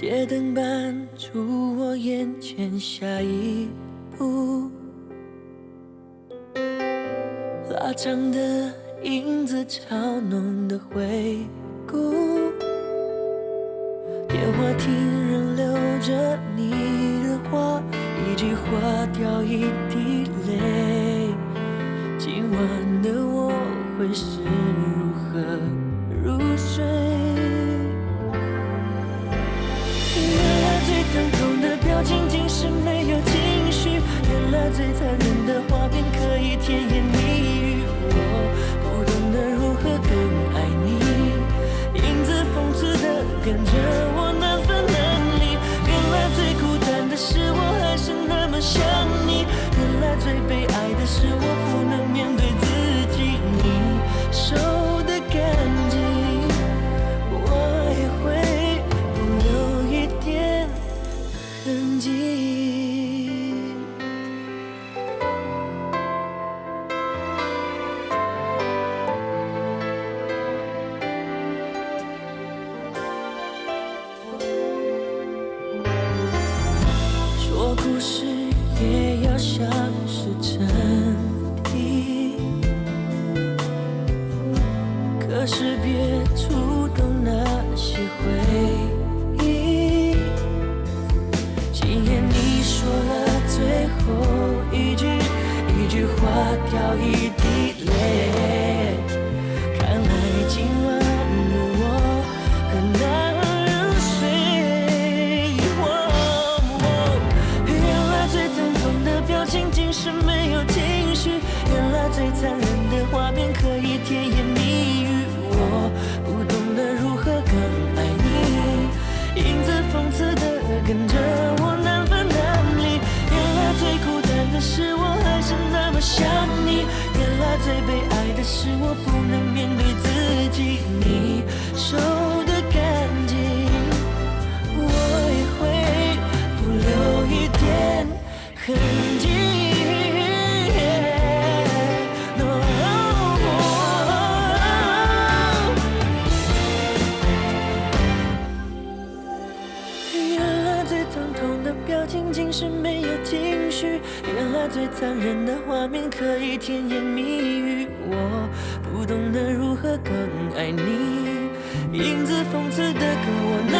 街灯伴出我眼前下一步，拉长的影子，嘲弄的回顾。电话亭仍留着你的话，一句话掉一滴泪。今晚的我会是如何入睡？故事也要像是真，可是别触动那些回忆。今夜你说了最后一句，一句话掉一滴最残忍的画面痛的表情竟是没有情绪，原来最残忍的画面可以甜言蜜语。我不懂得如何更爱你，影子讽刺的跟